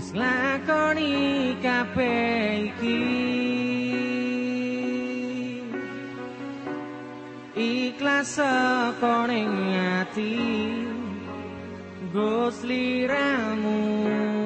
wis lakoni kabeh iki. Ikhlas saka ning ati Gus liramu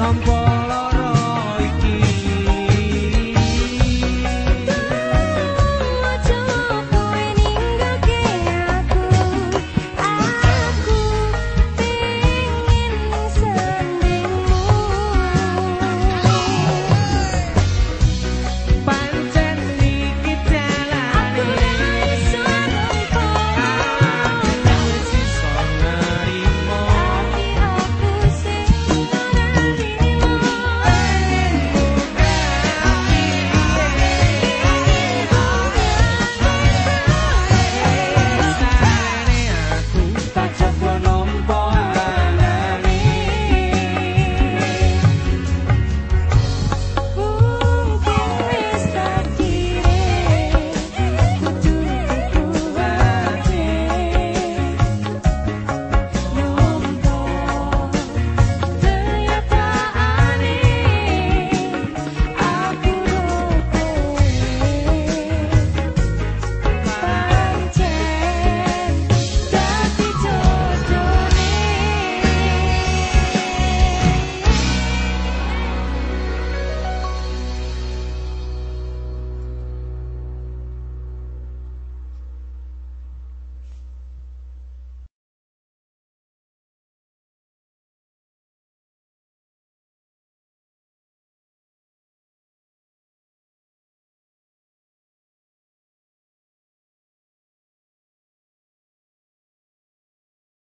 阳光。